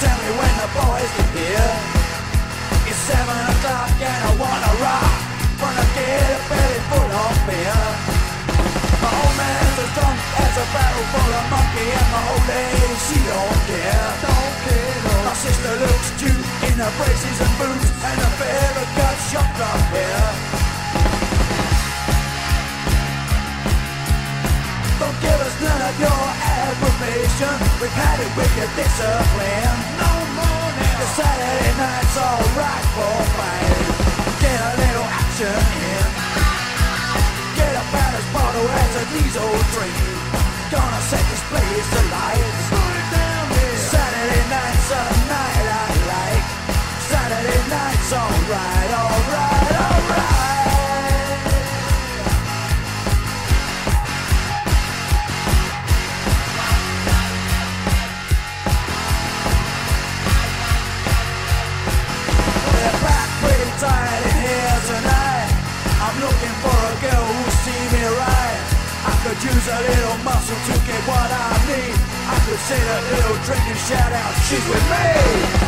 tell me when the boys here. It's seven o'clock and I wanna rock. Wanna get a belly full of beer. My old man's as drunk as a barrel full of monkey, and my old lady she don't care. Don't care no. My sister looks cute in her braces and boots, and a favorite cut shot from here. Your discipline. No now. The Saturday night's alright for fighting. Get a little action in. Get a baddest bottle as a diesel train. Gonna set this place alight. Saturday night's a night I like. Saturday night's alright, use a little muscle to get what I need. I could sit a little drink and shout out, she's with me.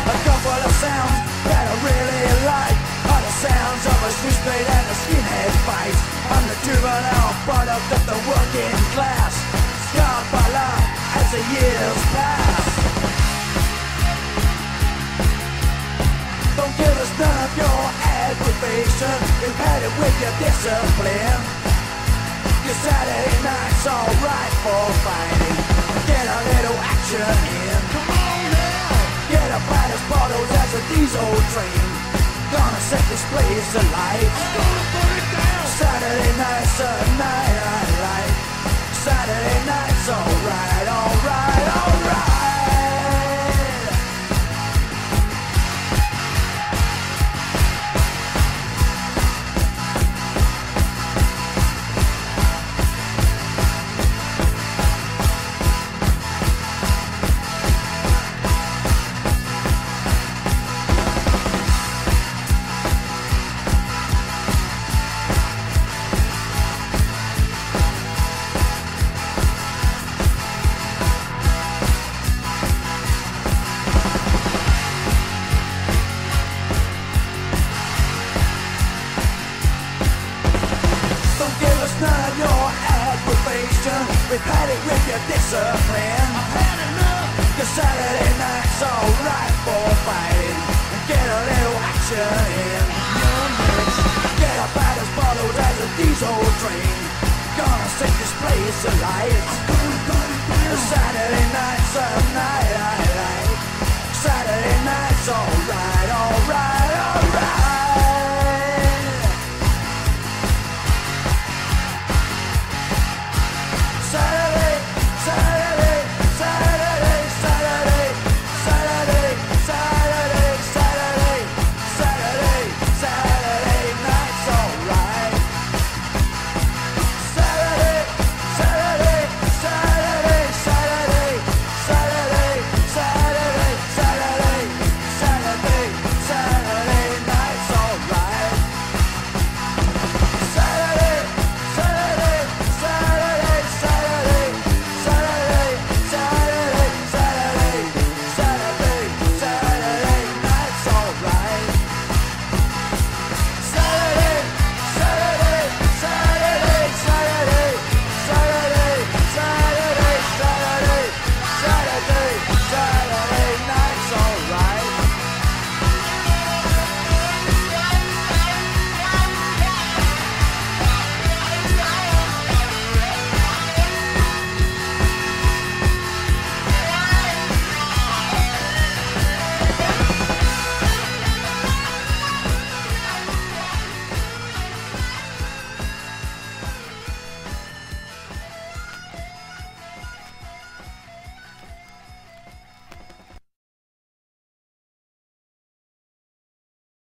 A couple of sounds that I really like are the sounds of a switchblade and a skinhead fight. I'm the juvenile product of the working class. Scarred by life as the years pass. Don't give us none of your aggravation. We've had it with your discipline. Your Saturday night's alright for fighting. We've had it with your discipline. I've had enough. Your Saturday night's alright for fighting. Get a little action in. Get a baddest bottles as a diesel train. Gonna set this place alight. Saturday night's a